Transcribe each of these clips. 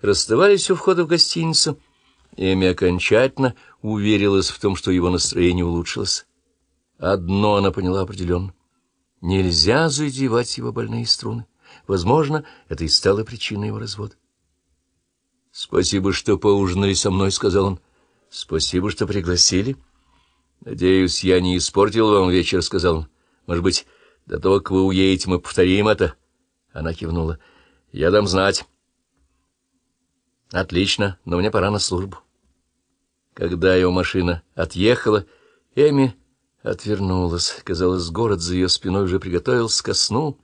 расставались у входа в гостиницу, Эми окончательно уверилась в том, что его настроение улучшилось. Одно она поняла определенно. Нельзя задевать его больные струны. Возможно, это и стало причиной его развода. — Спасибо, что поужинали со мной, — сказал он. — Спасибо, что пригласили. — Надеюсь, я не испортил вам вечер, — сказал он. — Может быть, до того, как вы уедете, мы повторим это? Она кивнула. — Я дам знать. — Отлично, но мне пора на службу. Когда его машина отъехала, Эми отвернулась. Казалось, город за ее спиной уже приготовился ко сну.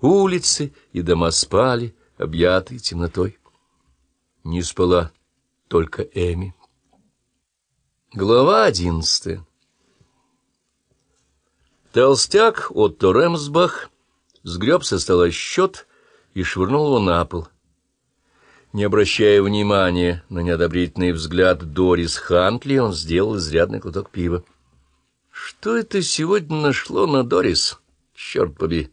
Улицы и дома спали, объятые темнотой. Не спала только Эми. Глава одиннадцатая Толстяк Отто Ремсбах сгреб со стола счет и швырнул его на пол. Не обращая внимания на неодобрительный взгляд Дорис Хантли, он сделал изрядный глоток пива. Что это сегодня нашло на Дорис? Черт побери!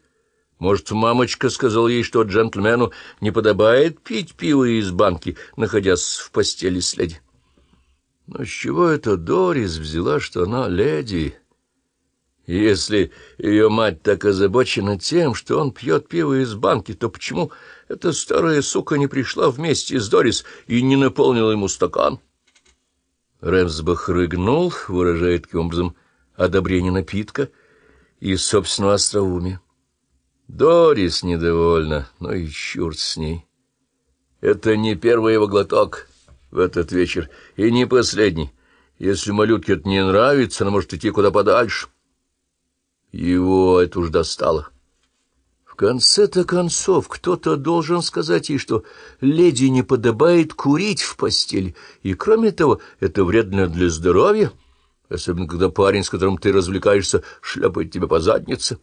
Может, мамочка сказала ей, что джентльмену не подобает пить пиво из банки, находясь в постели с леди? Но с чего это Дорис взяла, что она леди? Если ее мать так озабочена тем, что он пьет пиво из банки, то почему эта старая сука не пришла вместе с Дорис и не наполнила ему стакан? Рэмсбах рыгнул, выражая таким образом одобрение напитка и собственного остроумия. Дорис недовольна, но и черт с ней. Это не первый его глоток в этот вечер, и не последний. Если малютке это не нравится, она может идти куда подальше. Его это уж достало. В конце-то концов, кто-то должен сказать ей, что леди не подобает курить в постели, и, кроме того, это вредно для здоровья, особенно когда парень, с которым ты развлекаешься, шляпает тебя по заднице.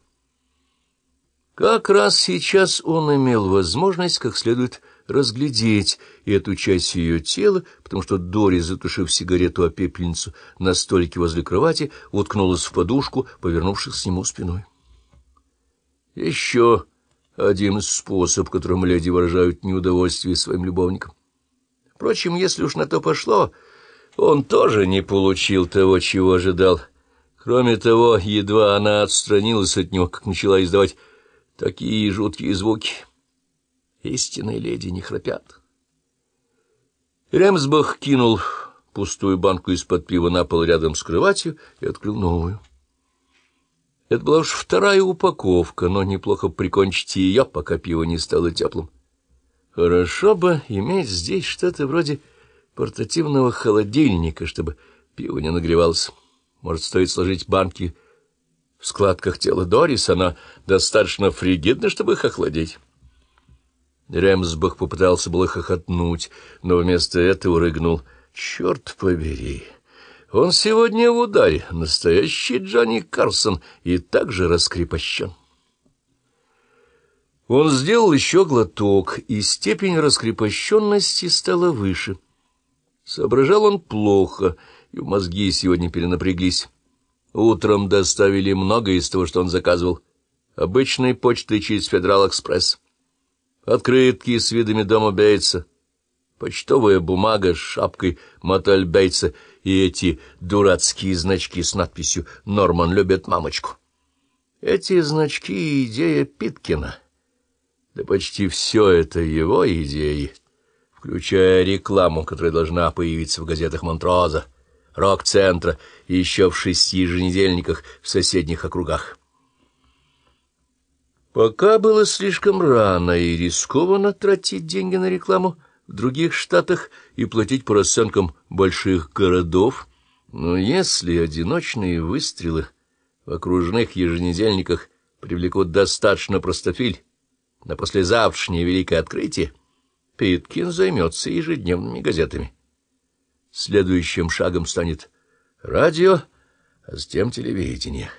Как раз сейчас он имел возможность как следует разглядеть эту часть ее тела, потому что Дори, затушив сигарету о пепельницу на столике возле кровати, уткнулась в подушку, повернувшись к нему спиной. Еще один способ, которым леди выражают неудовольствие своим любовникам. Впрочем, если уж на то пошло, он тоже не получил того, чего ожидал. Кроме того, едва она отстранилась от него, как начала издавать такие жуткие звуки — Истинные леди не храпят. Ремсбах кинул пустую банку из-под пива на пол рядом с кроватью и открыл новую. Это была уж вторая упаковка, но неплохо прикончить ее, пока пиво не стало теплым. Хорошо бы иметь здесь что-то вроде портативного холодильника, чтобы пиво не нагревалось. Может, стоит сложить банки в складках тела Дорис, она достаточно фригидна, чтобы их охладить. Ремсбах попытался было хохотнуть, но вместо этого рыгнул. «Черт побери! Он сегодня в ударе, настоящий Джонни Карсон, и также раскрепощен». Он сделал еще глоток, и степень раскрепощенности стала выше. Соображал он плохо, и мозги сегодня перенапряглись. Утром доставили много из того, что он заказывал. Обычной почтой через Федерал-экспресс открытки с видами дома Бейтса, почтовая бумага с шапкой мотель Бейтса и эти дурацкие значки с надписью «Норман любит мамочку». Эти значки — идея Питкина. Да почти все это его идеи, включая рекламу, которая должна появиться в газетах Монтроза, рок-центра и еще в шести еженедельниках в соседних округах. Пока было слишком рано и рискованно тратить деньги на рекламу в других штатах и платить по расценкам больших городов, но если одиночные выстрелы в окружных еженедельниках привлекут достаточно простофиль на послезавтрашнее великое открытие, Питкин займется ежедневными газетами. Следующим шагом станет радио, а затем телевидение.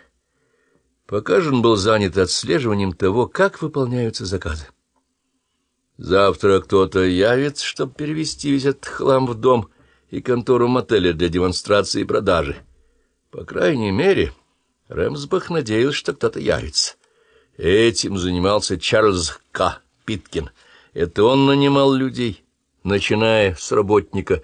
Пока он был занят отслеживанием того, как выполняются заказы. Завтра кто-то явится, чтобы перевести весь этот хлам в дом и контору мотеля для демонстрации и продажи. По крайней мере, Рэмсбах надеялся, что кто-то явится. Этим занимался Чарльз К. Питкин. Это он нанимал людей, начиная с работника